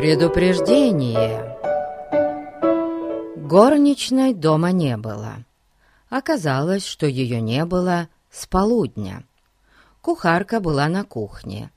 Предупреждение. Горничной дома не было. Оказалось, что ее не было с полудня. Кухарка была на кухне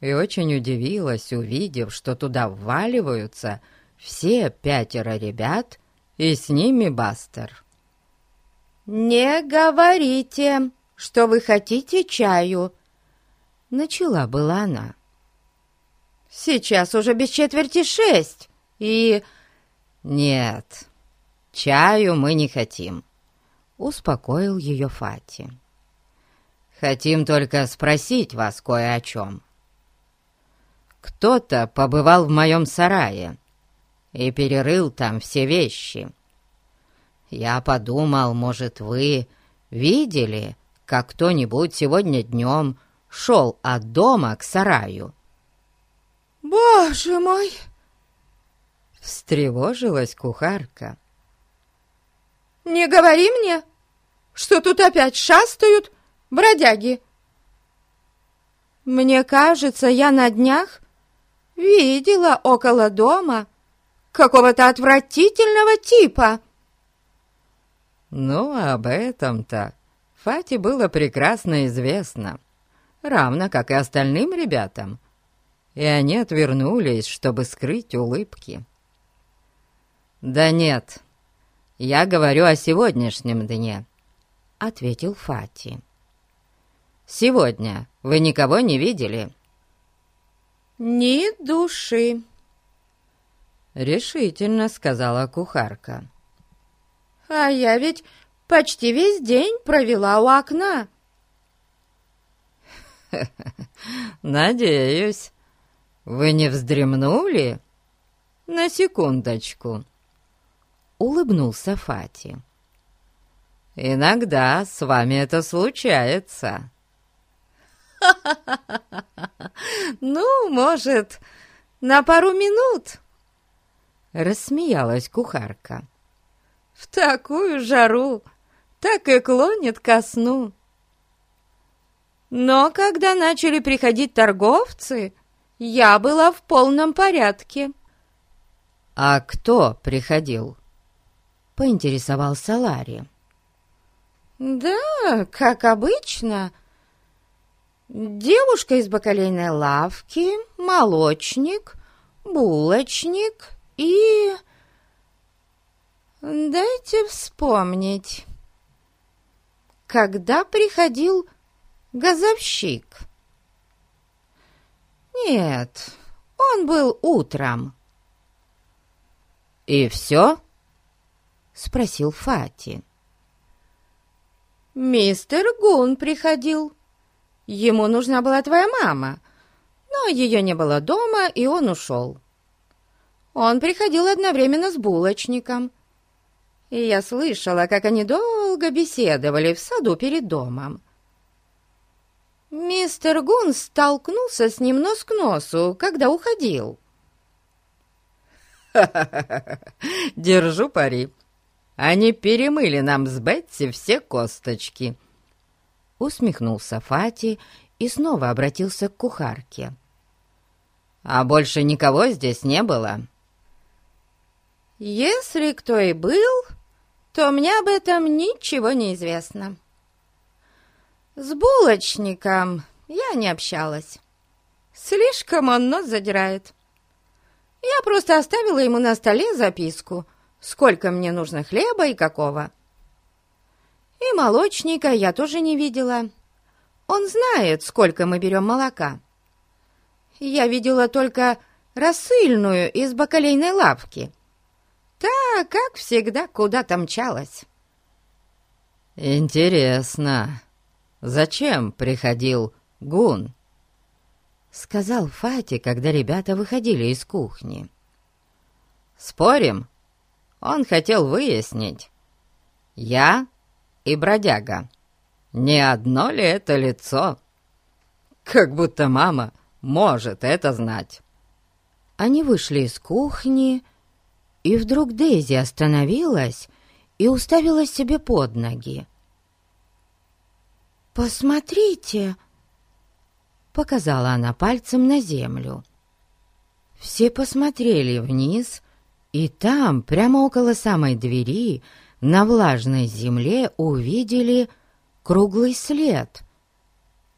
и очень удивилась, увидев, что туда вваливаются все пятеро ребят и с ними Бастер. «Не говорите, что вы хотите чаю!» Начала была она. «Сейчас уже без четверти шесть, и...» «Нет, чаю мы не хотим», — успокоил ее Фати. «Хотим только спросить вас кое о чем. Кто-то побывал в моем сарае и перерыл там все вещи. Я подумал, может, вы видели, как кто-нибудь сегодня днем шел от дома к сараю?» «Боже мой!» Встревожилась кухарка. «Не говори мне, что тут опять шастают бродяги. Мне кажется, я на днях видела около дома какого-то отвратительного типа». Ну, об этом-то Фате было прекрасно известно, равно как и остальным ребятам, и они отвернулись, чтобы скрыть улыбки. «Да нет, я говорю о сегодняшнем дне», — ответил Фати. «Сегодня вы никого не видели?» «Ни души», — решительно сказала кухарка. А я ведь почти весь день провела у окна. «Надеюсь, вы не вздремнули?» «На секундочку», — улыбнулся Фати. «Иногда с вами это случается». «Ну, может, на пару минут?» Рассмеялась кухарка. В такую жару так и клонит ко сну. Но когда начали приходить торговцы, я была в полном порядке. «А кто приходил?» — поинтересовался Ларри. «Да, как обычно. Девушка из бакалейной лавки, молочник, булочник и Дайте вспомнить. Когда приходил газовщик? Нет, он был утром. «И все?» — спросил Фати. «Мистер Гун приходил. Ему нужна была твоя мама, но ее не было дома, и он ушел. Он приходил одновременно с булочником, и я слышала, как они долго беседовали в саду перед домом. Мистер Гун столкнулся с ним нос к носу, когда уходил. Держу пари. Они перемыли нам с Бетси все косточки!» Усмехнулся Фати и снова обратился к кухарке. «А больше никого здесь не было?» «Если кто и был, то мне об этом ничего не известно. С булочником я не общалась. Слишком он нос задирает. Я просто оставила ему на столе записку, сколько мне нужно хлеба и какого. И молочника я тоже не видела. Он знает, сколько мы берем молока. Я видела только рассыльную из бакалейной лавки — Та, как всегда, куда-то мчалась. «Интересно, зачем приходил Гун?» Сказал Фати, когда ребята выходили из кухни. «Спорим, он хотел выяснить, я и бродяга, не одно ли это лицо? Как будто мама может это знать». Они вышли из кухни и вдруг Дейзи остановилась и уставилась себе под ноги. «Посмотрите!» — показала она пальцем на землю. Все посмотрели вниз, и там, прямо около самой двери, на влажной земле увидели круглый след,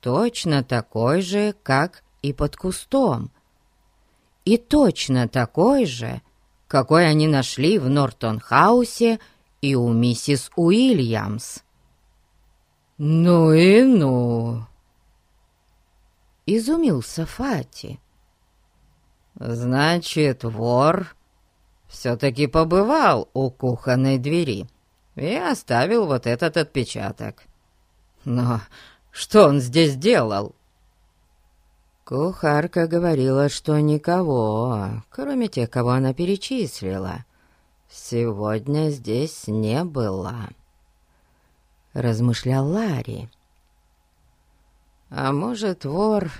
точно такой же, как и под кустом, и точно такой же, какой они нашли в Нортон-хаусе и у миссис Уильямс. «Ну и ну!» Изумился Фати. «Значит, вор все-таки побывал у кухонной двери и оставил вот этот отпечаток. Но что он здесь делал?» Кухарка говорила, что никого, кроме тех, кого она перечислила, сегодня здесь не было. Размышлял Ларри. А может, вор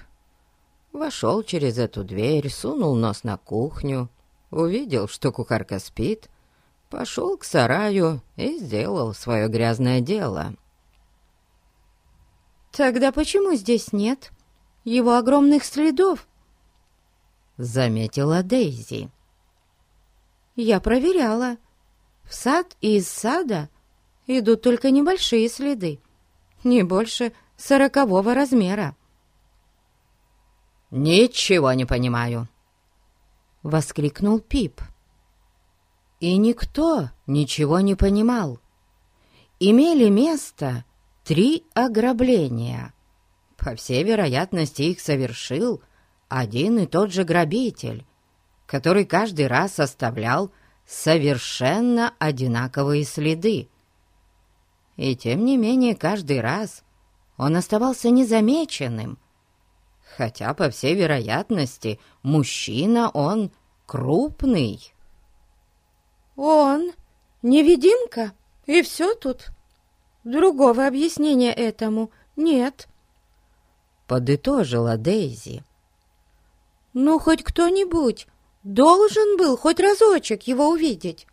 вошел через эту дверь, сунул нос на кухню, увидел, что кухарка спит, пошел к сараю и сделал свое грязное дело. «Тогда почему здесь нет его огромных следов?» — заметила Дейзи. «Я проверяла. В сад и из сада идут только небольшие следы, не больше сорокового размера». «Ничего не понимаю», — воскликнул Пип. И никто ничего не понимал. Имели место три ограбления. По всей вероятности, их совершил один и тот же грабитель, который каждый раз оставлял совершенно одинаковые следы. И тем не менее, каждый раз он оставался незамеченным, хотя, по всей вероятности, мужчина он крупный. «Он невидимка, и все тут. Другого объяснения этому нет», — подытожила Дейзи. «Ну, хоть кто-нибудь должен был хоть разочек его увидеть.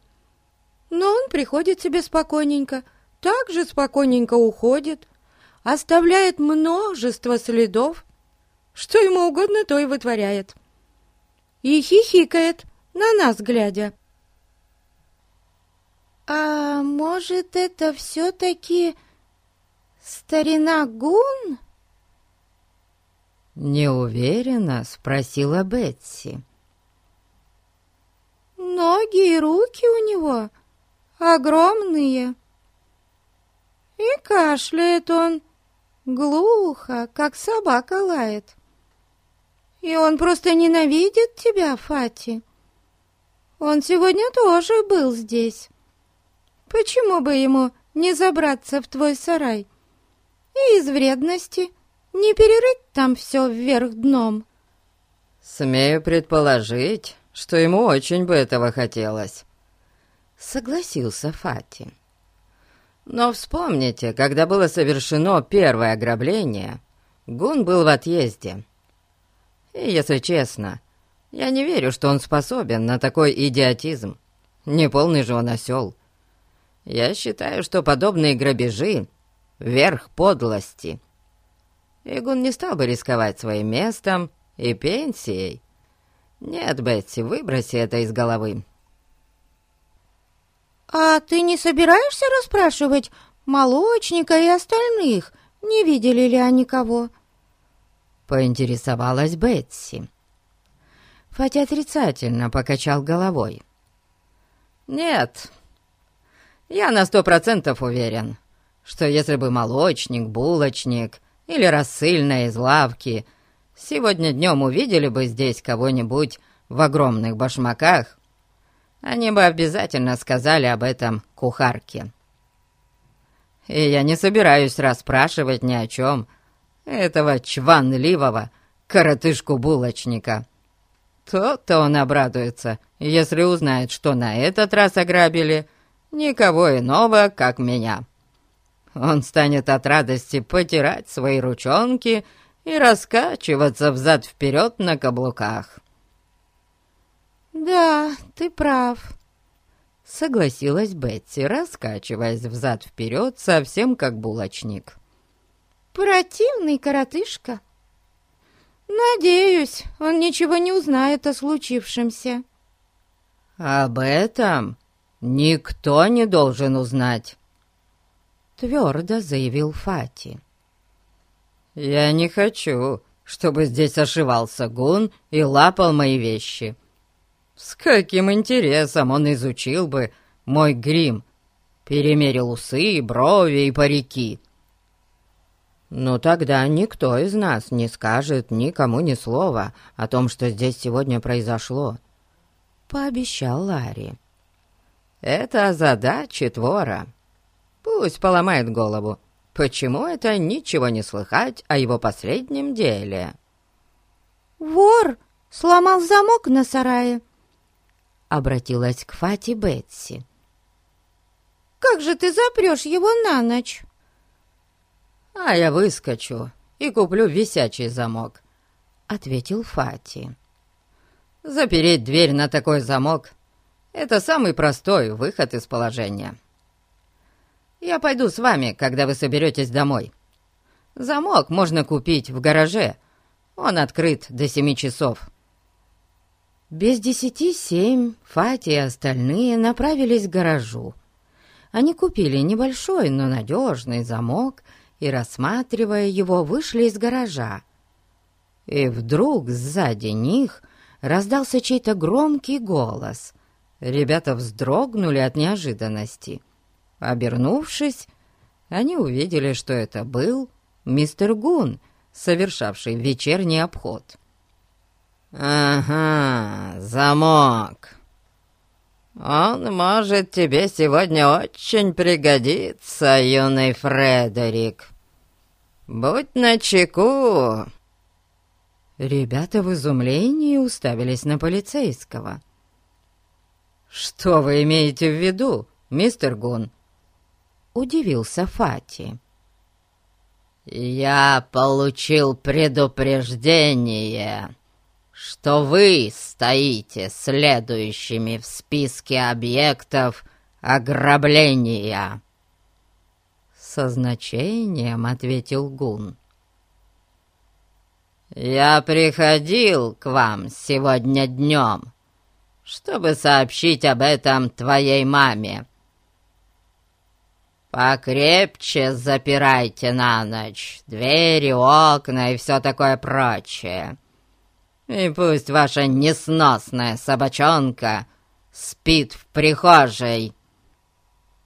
Но он приходит себе спокойненько, так же спокойненько уходит, оставляет множество следов, что ему угодно, то и вытворяет. И хихикает, на нас глядя. «А может, это все-таки старина Гун?» Неуверенно спросила Бетси. «Ноги и руки у него огромные, и кашляет он глухо, как собака лает. И он просто ненавидит тебя, Фати. Он сегодня тоже был здесь. Почему бы ему не забраться в твой сарай и из вредности не перерыть там все вверх дном?» «Смею предположить, что ему очень бы этого хотелось», — согласился Фати. Но вспомните, когда было совершено первое ограбление, Гун был в отъезде. И, если честно, я не верю, что он способен на такой идиотизм. Неполный же он осел. Я считаю, что подобные грабежи — верх подлости. И Гун не стал бы рисковать своим местом и пенсией. Нет, Бетси, выброси это из головы. «А ты не собираешься расспрашивать молочника и остальных, не видели ли они кого?» Поинтересовалась Бетси. Хотя отрицательно покачал головой. «Нет, я на сто процентов уверен, что если бы молочник, булочник или рассыльная из лавки сегодня днем увидели бы здесь кого-нибудь в огромных башмаках, они бы обязательно сказали об этом кухарке. И я не собираюсь расспрашивать ни о чем этого чванливого коротышку-булочника. То-то он обрадуется, если узнает, что на этот раз ограбили никого иного, как меня. Он станет от радости потирать свои ручонки и раскачиваться взад-вперед на каблуках. «Да, ты прав», — согласилась Бетти, раскачиваясь взад-вперед, совсем как булочник. «Противный коротышка. Надеюсь, он ничего не узнает о случившемся. Об этом никто не должен узнать, твердо заявил Фати. Я не хочу, чтобы здесь ошивался гун и лапал мои вещи. С каким интересом он изучил бы мой грим, перемерил усы, брови и парики. Но тогда никто из нас не скажет никому ни слова о том, что здесь сегодня произошло, — пообещал Ларри. Это задача твора. Пусть поломает голову. Почему это ничего не слыхать о его последнем деле? «Вор сломал замок на сарае», — обратилась к Фати Бетси. «Как же ты запрешь его на ночь?» «А я выскочу и куплю висячий замок», — ответил Фати. «Запереть дверь на такой замок — это самый простой выход из положения. Я пойду с вами, когда вы соберетесь домой. Замок можно купить в гараже, он открыт до семи часов». Без десяти семь Фати и остальные направились к гаражу. Они купили небольшой, но надежный замок — и, рассматривая его, вышли из гаража. И вдруг сзади них раздался чей-то громкий голос. Ребята вздрогнули от неожиданности. Обернувшись, они увидели, что это был мистер Гун, совершавший вечерний обход. «Ага, замок. Он может тебе сегодня очень пригодиться, юный Фредерик», «Будь начеку!» Ребята в изумлении уставились на полицейского. «Что вы имеете в виду, мистер Гун?» Удивился Фати. «Я получил предупреждение, что вы стоите следующими в списке объектов ограбления», со значением ответил Гун. «Я приходил к вам сегодня днем, чтобы сообщить об этом твоей маме. Покрепче запирайте на ночь двери, окна и все такое прочее. И пусть ваша несносная собачонка спит в прихожей».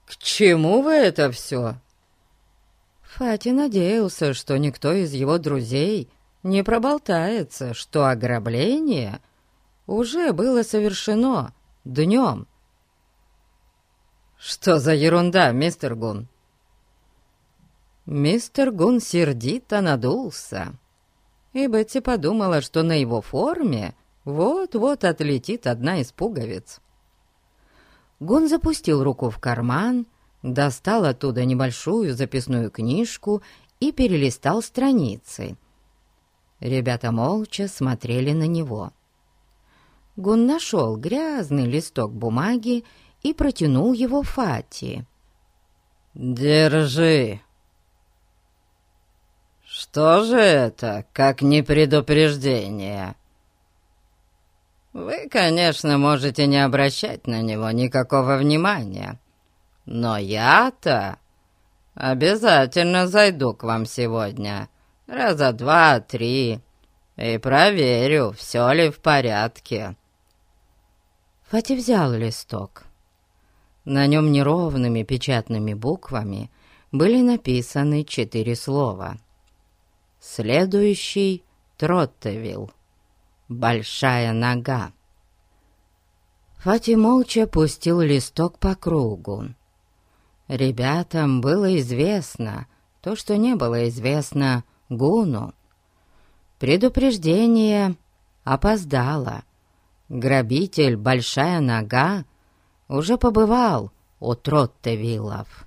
«К чему вы это все?» Фати надеялся, что никто из его друзей не проболтается, что ограбление уже было совершено днем. «Что за ерунда, мистер Гун?» Мистер Гун сердито надулся, и Бетти подумала, что на его форме вот-вот отлетит одна из пуговиц. Гун запустил руку в карман достал оттуда небольшую записную книжку и перелистал страницы. Ребята молча смотрели на него. Гун нашел грязный листок бумаги и протянул его Фати. «Держи!» «Что же это, как не предупреждение?» «Вы, конечно, можете не обращать на него никакого внимания, но я-то обязательно зайду к вам сегодня, раза два-три, и проверю, все ли в порядке». Фати взял листок. На нем неровными печатными буквами были написаны четыре слова. Следующий — Троттевилл. Большая нога. Фати молча пустил листок по кругу. Ребятам было известно то, что не было известно Гуну. Предупреждение опоздало. Грабитель «Большая нога» уже побывал у Троттевиллов.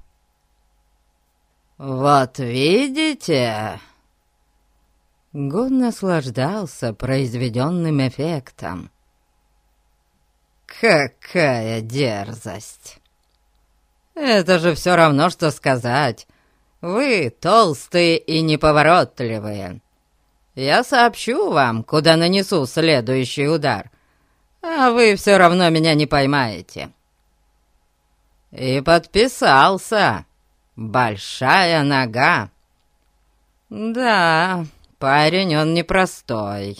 «Вот видите?» Гун наслаждался произведенным эффектом. «Какая дерзость!» Это же все равно, что сказать. Вы толстые и неповоротливые. Я сообщу вам, куда нанесу следующий удар, а вы все равно меня не поймаете. И подписался. Большая нога. Да, парень он непростой.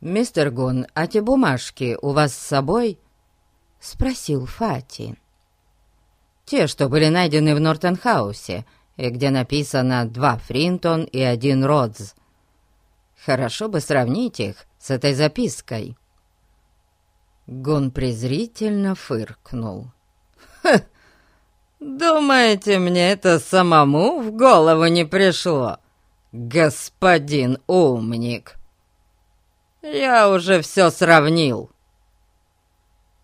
«Мистер Гун, а те бумажки у вас с собой?» — спросил Фати. «Те, что были найдены в Нортенхаусе, и где написано «два Фринтон» и «один Родз». Хорошо бы сравнить их с этой запиской». Гун презрительно фыркнул. «Ха! Думаете, мне это самому в голову не пришло, господин умник?» Я уже все сравнил.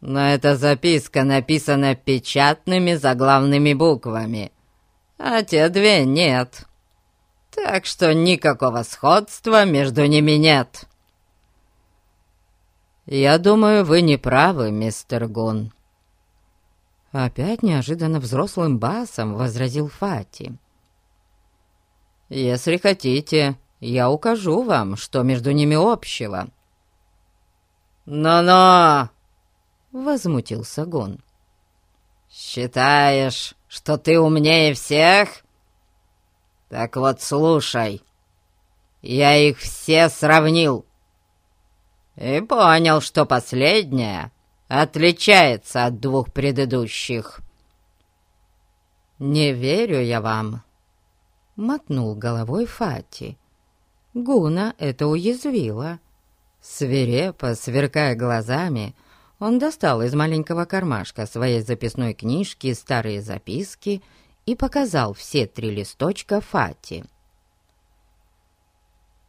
Но эта записка написана печатными заглавными буквами, а те две нет. Так что никакого сходства между ними нет. Я думаю, вы не правы, мистер Гун. Опять неожиданно взрослым басом возразил Фати. Если хотите, я укажу вам, что между ними общего». «Но-но!» — возмутился Гон. «Считаешь, что ты умнее всех? Так вот слушай, я их все сравнил и понял, что последняя отличается от двух предыдущих». «Не верю я вам», — мотнул головой Фати. Гуна это уязвило. Свирепо, сверкая глазами, он достал из маленького кармашка своей записной книжки старые записки и показал все три листочка Фати.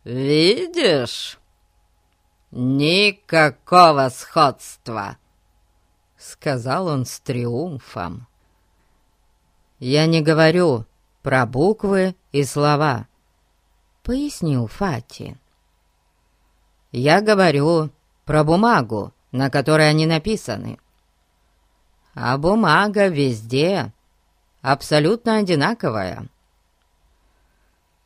«Видишь? Никакого сходства!» — сказал он с триумфом. «Я не говорю про буквы и слова», — пояснил Фати. «Я говорю про бумагу, на которой они написаны. А бумага везде абсолютно одинаковая.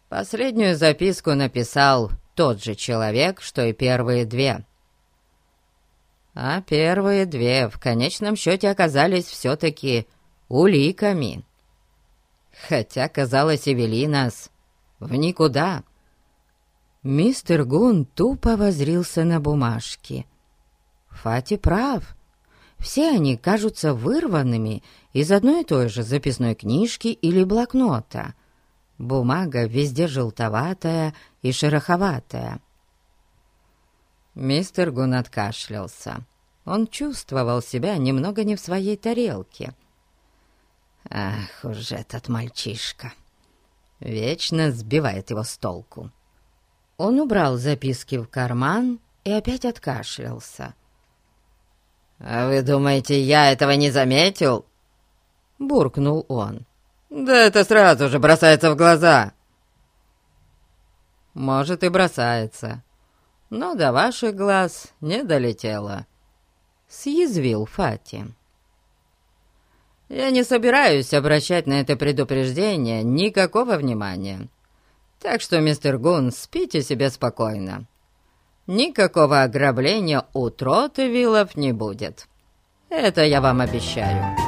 Последнюю записку написал тот же человек, что и первые две. А первые две в конечном счете оказались все-таки уликами. Хотя, казалось, Эвелинас в никуда. Мистер Гун тупо возрился на бумажки. Фати прав. Все они кажутся вырванными из одной и той же записной книжки или блокнота. Бумага везде желтоватая и шероховатая. Мистер Гун откашлялся. Он чувствовал себя немного не в своей тарелке. «Ах уж этот мальчишка!» Вечно сбивает его с толку. Он убрал записки в карман и опять откашлялся. «А вы думаете, я этого не заметил?» Буркнул он. «Да это сразу же бросается в глаза!» «Может, и бросается, но до ваших глаз не долетело», — съязвил Фати. Я не собираюсь обращать на это предупреждение никакого внимания. Так что, мистер Гун, спите себе спокойно. Никакого ограбления у Тротевиллов не будет. Это я вам обещаю».